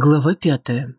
Глава пятая.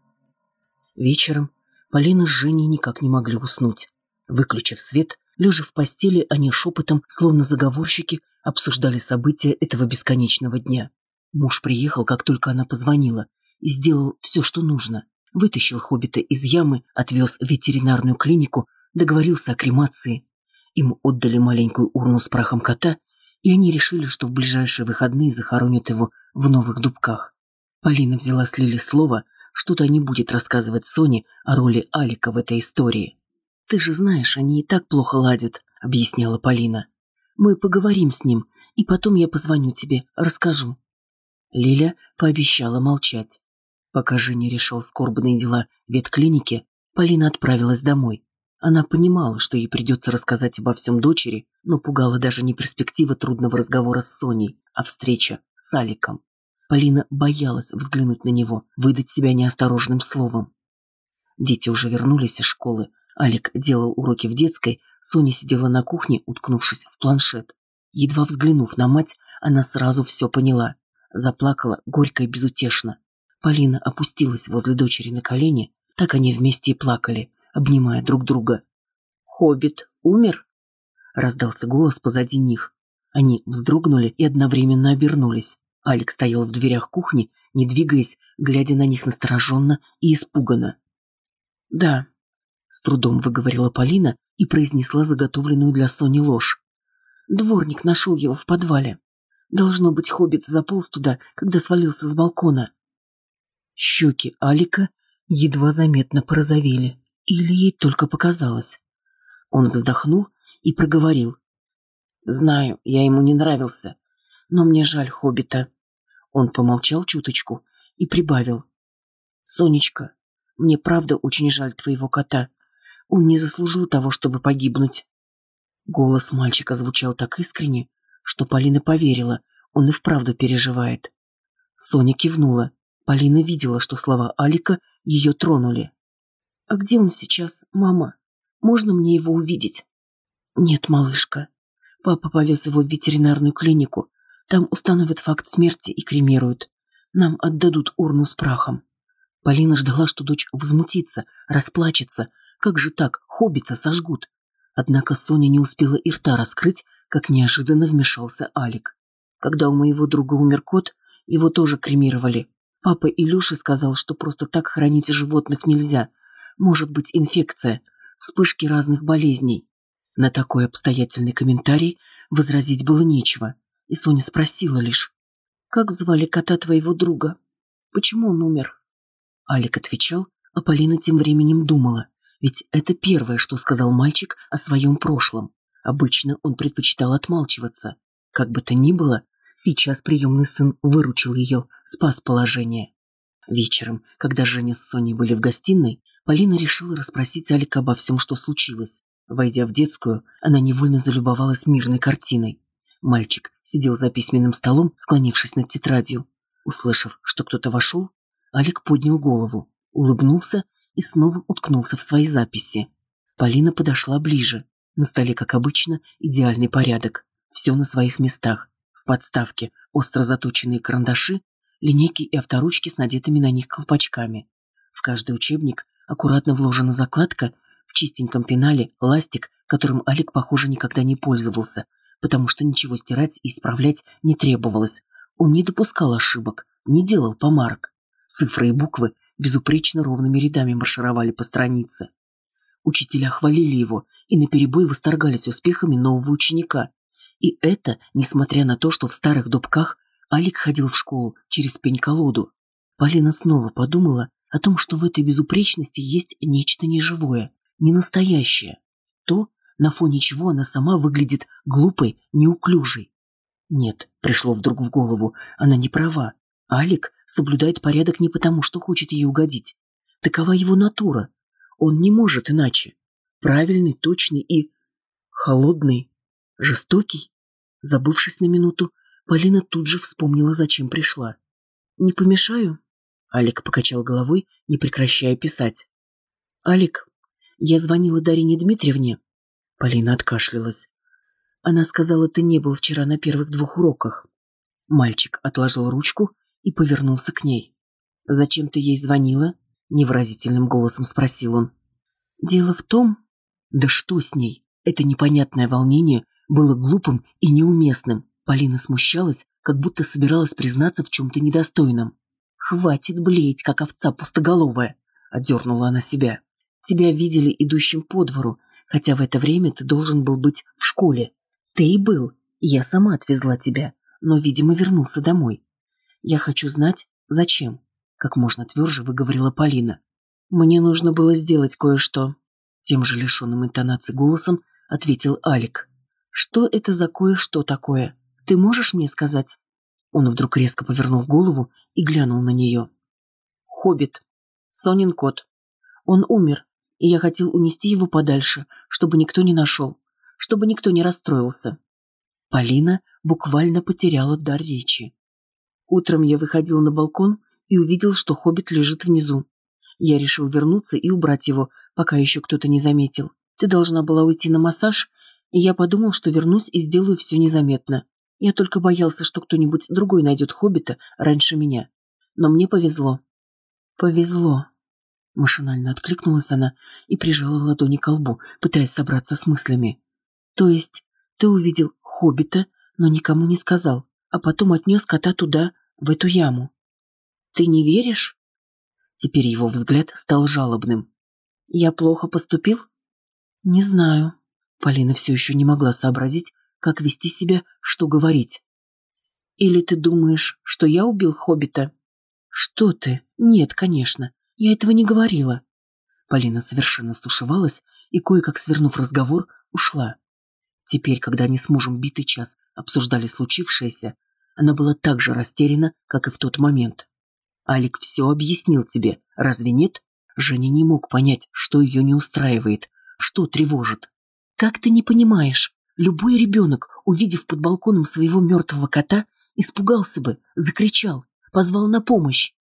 Вечером Полина с Женей никак не могли уснуть. Выключив свет, лежа в постели, они шепотом, словно заговорщики, обсуждали события этого бесконечного дня. Муж приехал, как только она позвонила, и сделал все, что нужно. Вытащил Хоббита из ямы, отвез в ветеринарную клинику, договорился о кремации. Им отдали маленькую урну с прахом кота, и они решили, что в ближайшие выходные захоронят его в новых дубках. Полина взяла с Лили слово, что-то не будет рассказывать Соне о роли Алика в этой истории. «Ты же знаешь, они и так плохо ладят», — объясняла Полина. «Мы поговорим с ним, и потом я позвоню тебе, расскажу». Лиля пообещала молчать. Пока Женя решил скорбные дела ветклиники, Полина отправилась домой. Она понимала, что ей придется рассказать обо всем дочери, но пугала даже не перспектива трудного разговора с Соней, а встреча с Аликом. Полина боялась взглянуть на него, выдать себя неосторожным словом. Дети уже вернулись из школы. Алик делал уроки в детской, Соня сидела на кухне, уткнувшись в планшет. Едва взглянув на мать, она сразу все поняла. Заплакала горько и безутешно. Полина опустилась возле дочери на колени, так они вместе и плакали, обнимая друг друга. «Хоббит умер?» Раздался голос позади них. Они вздрогнули и одновременно обернулись. Алекс стоял в дверях кухни, не двигаясь, глядя на них настороженно и испуганно. «Да», — с трудом выговорила Полина и произнесла заготовленную для Сони ложь. «Дворник нашел его в подвале. Должно быть, хоббит заполз туда, когда свалился с балкона». Щеки Алика едва заметно порозовели, или ей только показалось. Он вздохнул и проговорил. «Знаю, я ему не нравился, но мне жаль хоббита». Он помолчал чуточку и прибавил. «Сонечка, мне правда очень жаль твоего кота. Он не заслужил того, чтобы погибнуть». Голос мальчика звучал так искренне, что Полина поверила, он и вправду переживает. Соня кивнула. Полина видела, что слова Алика ее тронули. «А где он сейчас, мама? Можно мне его увидеть?» «Нет, малышка. Папа повез его в ветеринарную клинику. Там установят факт смерти и кремируют. Нам отдадут урну с прахом. Полина ждала, что дочь возмутится, расплачется. Как же так, хоббита сожгут? Однако Соня не успела и рта раскрыть, как неожиданно вмешался Алик. Когда у моего друга умер кот, его тоже кремировали. Папа Илюши сказал, что просто так хранить животных нельзя. Может быть инфекция, вспышки разных болезней. На такой обстоятельный комментарий возразить было нечего и Соня спросила лишь, «Как звали кота твоего друга? Почему он умер?» Алик отвечал, а Полина тем временем думала, ведь это первое, что сказал мальчик о своем прошлом. Обычно он предпочитал отмалчиваться. Как бы то ни было, сейчас приемный сын выручил ее, спас положение. Вечером, когда Женя с Соней были в гостиной, Полина решила расспросить Алика обо всем, что случилось. Войдя в детскую, она невольно залюбовалась мирной картиной. Мальчик сидел за письменным столом, склонившись над тетрадью. Услышав, что кто-то вошел, Алик поднял голову, улыбнулся и снова уткнулся в свои записи. Полина подошла ближе. На столе, как обычно, идеальный порядок. Все на своих местах. В подставке остро заточенные карандаши, линейки и авторучки с надетыми на них колпачками. В каждый учебник аккуратно вложена закладка, в чистеньком пенале ластик, которым Алик, похоже, никогда не пользовался, потому что ничего стирать и исправлять не требовалось. Он не допускал ошибок, не делал помарок. Цифры и буквы безупречно ровными рядами маршировали по странице. Учителя хвалили его и наперебой восторгались успехами нового ученика. И это, несмотря на то, что в старых дубках Алик ходил в школу через пень-колоду. Полина снова подумала о том, что в этой безупречности есть нечто неживое, ненастоящее. То, на фоне чего она сама выглядит глупой, неуклюжей. Нет, пришло вдруг в голову, она не права. Алик соблюдает порядок не потому, что хочет ей угодить. Такова его натура. Он не может иначе. Правильный, точный и... холодный, жестокий. Забывшись на минуту, Полина тут же вспомнила, зачем пришла. «Не помешаю?» Алик покачал головой, не прекращая писать. «Алик, я звонила Дарине Дмитриевне. Полина откашлялась. Она сказала, ты не был вчера на первых двух уроках. Мальчик отложил ручку и повернулся к ней. «Зачем ты ей звонила?» — невыразительным голосом спросил он. «Дело в том...» «Да что с ней?» Это непонятное волнение было глупым и неуместным. Полина смущалась, как будто собиралась признаться в чем-то недостойном. «Хватит блеять, как овца пустоголовая!» — отдернула она себя. «Тебя видели идущим по двору, хотя в это время ты должен был быть в школе. Ты и был. Я сама отвезла тебя, но, видимо, вернулся домой. Я хочу знать, зачем?» как можно тверже выговорила Полина. «Мне нужно было сделать кое-что», — тем же лишенным интонации голосом ответил Алик. «Что это за кое-что такое? Ты можешь мне сказать?» Он вдруг резко повернул голову и глянул на нее. «Хоббит. Сонин кот. Он умер, и я хотел унести его подальше, чтобы никто не нашел, чтобы никто не расстроился». Полина буквально потеряла дар речи. Утром я выходила на балкон и увидел, что хоббит лежит внизу. Я решил вернуться и убрать его, пока еще кто-то не заметил. Ты должна была уйти на массаж, и я подумал, что вернусь и сделаю все незаметно. Я только боялся, что кто-нибудь другой найдет хоббита раньше меня. Но мне повезло. Повезло. Машинально откликнулась она и прижала ладони к лбу, пытаясь собраться с мыслями. То есть ты увидел хоббита, но никому не сказал, а потом отнес кота туда, в эту яму. Ты не веришь? Теперь его взгляд стал жалобным. Я плохо поступил? Не знаю. Полина все еще не могла сообразить, как вести себя, что говорить. Или ты думаешь, что я убил хоббита? Что ты? Нет, конечно. Я этого не говорила. Полина совершенно стушевалась и, кое-как свернув разговор, ушла. Теперь, когда они с мужем битый час обсуждали случившееся, она была так же растеряна, как и в тот момент. Алик все объяснил тебе, разве нет? Женя не мог понять, что ее не устраивает, что тревожит. Как ты не понимаешь? Любой ребенок, увидев под балконом своего мертвого кота, испугался бы, закричал, позвал на помощь.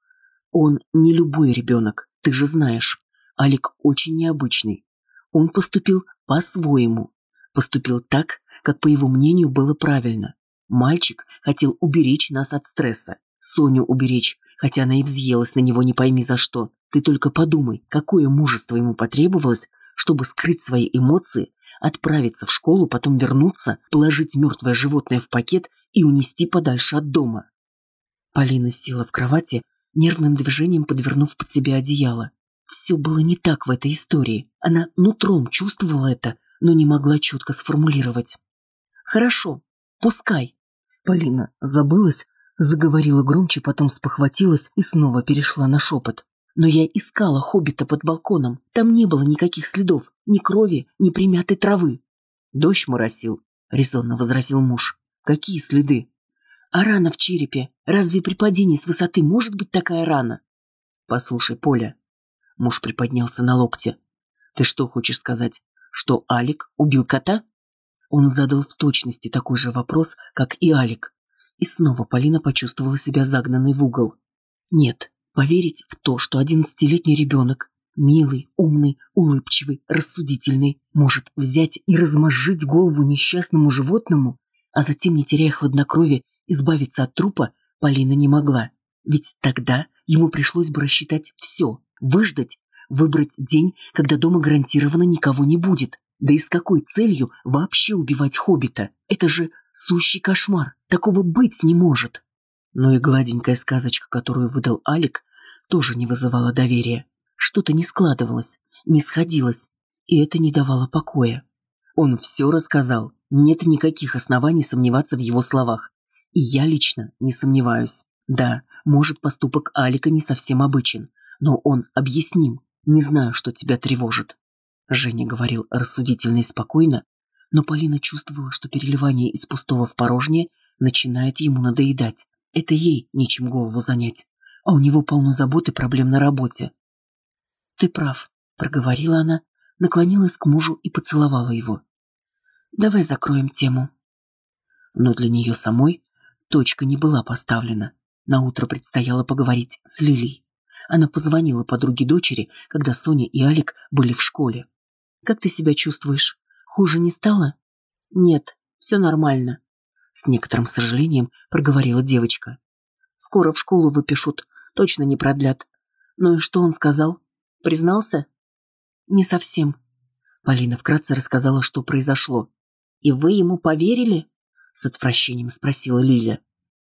Он не любой ребенок, ты же знаешь. Алик очень необычный. Он поступил по-своему. Поступил так, как, по его мнению, было правильно. Мальчик хотел уберечь нас от стресса, Соню уберечь, хотя она и взъелась на него не пойми за что. Ты только подумай, какое мужество ему потребовалось, чтобы скрыть свои эмоции, отправиться в школу, потом вернуться, положить мертвое животное в пакет и унести подальше от дома. Полина села в кровати, нервным движением подвернув под себя одеяло. Все было не так в этой истории. Она нутром чувствовала это, но не могла четко сформулировать. «Хорошо, пускай». Полина забылась, Заговорила громче, потом спохватилась и снова перешла на шепот. Но я искала хоббита под балконом. Там не было никаких следов, ни крови, ни примятой травы. Дождь моросил, резонно возразил муж. Какие следы? А рана в черепе. Разве при падении с высоты может быть такая рана? Послушай, Поля. Муж приподнялся на локте. Ты что хочешь сказать? Что Алик убил кота? Он задал в точности такой же вопрос, как и Алик, и снова Полина почувствовала себя загнанной в угол. Нет, поверить в то, что одиннадцатилетний ребенок, милый, умный, улыбчивый, рассудительный, может взять и размозжить голову несчастному животному, а затем, не теряя хладнокровия, избавиться от трупа, Полина не могла. Ведь тогда ему пришлось бы рассчитать все, выждать, выбрать день, когда дома гарантированно никого не будет. Да и с какой целью вообще убивать хоббита? Это же Сущий кошмар. Такого быть не может. Но и гладенькая сказочка, которую выдал Алик, тоже не вызывала доверия. Что-то не складывалось, не сходилось, и это не давало покоя. Он все рассказал, нет никаких оснований сомневаться в его словах. Я лично не сомневаюсь. Да, может, поступок Алика не совсем обычен, но он объясним. Не знаю, что тебя тревожит. Женя говорил рассудительно и спокойно, но Полина чувствовала, что переливание из пустого в порожнее начинает ему надоедать. Это ей нечем голову занять, а у него полно забот и проблем на работе. «Ты прав», — проговорила она, наклонилась к мужу и поцеловала его. «Давай закроем тему». Но для нее самой точка не была поставлена. На утро предстояло поговорить с Лилией. Она позвонила подруге дочери, когда Соня и Алик были в школе. «Как ты себя чувствуешь?» Хуже не стало? Нет, все нормально. С некоторым сожалением проговорила девочка. Скоро в школу выпишут, точно не продлят. Ну и что он сказал? Признался? Не совсем. Полина вкратце рассказала, что произошло. И вы ему поверили? С отвращением спросила Лиля.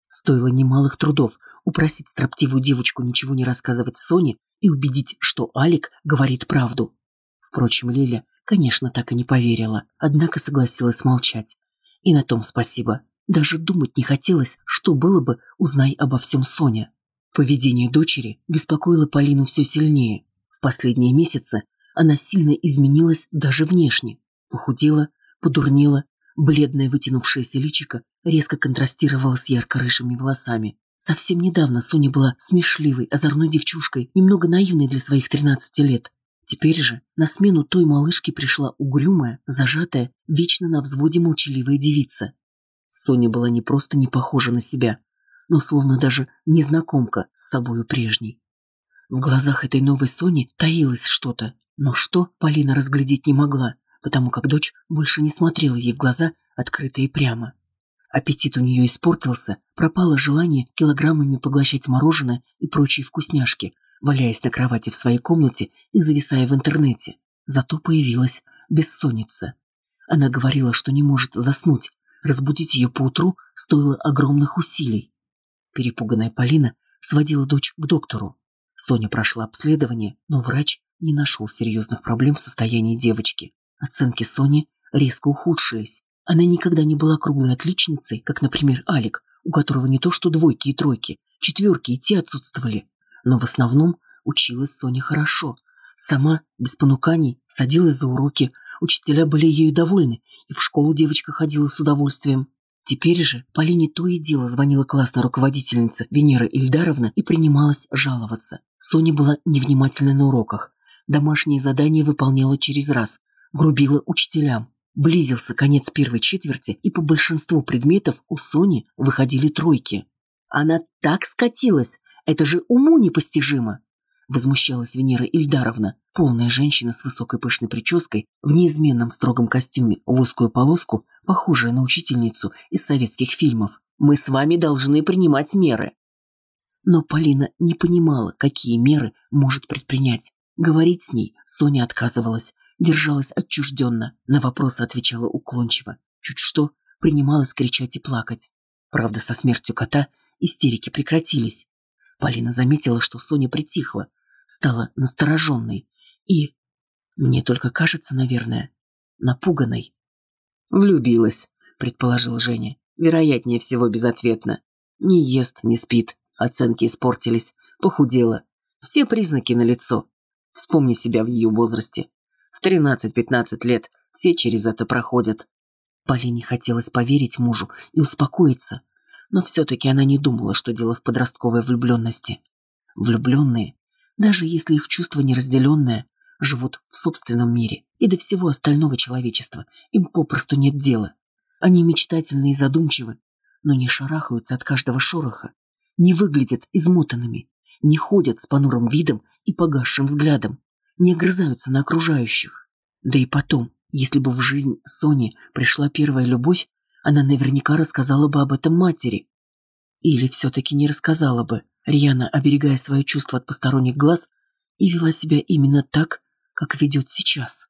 Стоило немалых трудов упросить строптивую девочку ничего не рассказывать Соне и убедить, что Алик говорит правду. Впрочем, Лиля, конечно, так и не поверила, однако согласилась молчать. И на том спасибо. Даже думать не хотелось, что было бы, узнай обо всем Соня. Поведение дочери беспокоило Полину все сильнее. В последние месяцы она сильно изменилась даже внешне. Похудела, подурнела, бледное вытянувшееся личико резко контрастировало с ярко-рыжими волосами. Совсем недавно Соня была смешливой, озорной девчушкой, немного наивной для своих 13 лет. Теперь же на смену той малышки пришла угрюмая, зажатая, вечно на взводе молчаливая девица. Соня была не просто не похожа на себя, но словно даже незнакомка с собою прежней. В глазах этой новой Сони таилось что-то, но что Полина разглядеть не могла, потому как дочь больше не смотрела ей в глаза открыто и прямо. Аппетит у нее испортился, пропало желание килограммами поглощать мороженое и прочие вкусняшки, валяясь на кровати в своей комнате и зависая в интернете. Зато появилась бессонница. Она говорила, что не может заснуть, разбудить ее поутру стоило огромных усилий. Перепуганная Полина сводила дочь к доктору. Соня прошла обследование, но врач не нашел серьезных проблем в состоянии девочки. Оценки Сони резко ухудшились. Она никогда не была круглой отличницей, как, например, Алик, у которого не то что двойки и тройки, четверки и те отсутствовали. Но в основном училась Соня хорошо. Сама, без понуканий, садилась за уроки, учителя были ею довольны, и в школу девочка ходила с удовольствием. Теперь же Полине то и дело звонила классная руководительница Венера Ильдаровна и принималась жаловаться. Соня была невнимательна на уроках. Домашние задания выполняла через раз, грубила учителям. Близился конец первой четверти, и по большинству предметов у Сони выходили тройки. Она так скатилась, это же уму непостижимо возмущалась Венера Ильдаровна, полная женщина с высокой пышной прической, в неизменном строгом костюме, в узкую полоску, похожая на учительницу из советских фильмов. «Мы с вами должны принимать меры». Но Полина не понимала, какие меры может предпринять. Говорить с ней Соня отказывалась, держалась отчужденно, на вопросы отвечала уклончиво. Чуть что, принималась кричать и плакать. Правда, со смертью кота истерики прекратились. Полина заметила, что Соня притихла, стала настороженной и, мне только кажется, наверное, напуганной. «Влюбилась», — предположил Женя. «Вероятнее всего безответно. Не ест, не спит, оценки испортились, похудела. Все признаки налицо. Вспомни себя в ее возрасте. В 13-15 лет все через это проходят». Полине хотелось поверить мужу и успокоиться, но все-таки она не думала, что дело в подростковой влюбленности. Влюбленные даже если их чувство неразделенное, живут в собственном мире, и до всего остального человечества им попросту нет дела. Они мечтательны и задумчивы, но не шарахаются от каждого шороха, не выглядят измотанными, не ходят с понурым видом и погасшим взглядом, не огрызаются на окружающих. Да и потом, если бы в жизнь Сони пришла первая любовь, она наверняка рассказала бы об этом матери. Или все-таки не рассказала бы, рьяно оберегая свои чувства от посторонних глаз, и вела себя именно так, как ведет сейчас.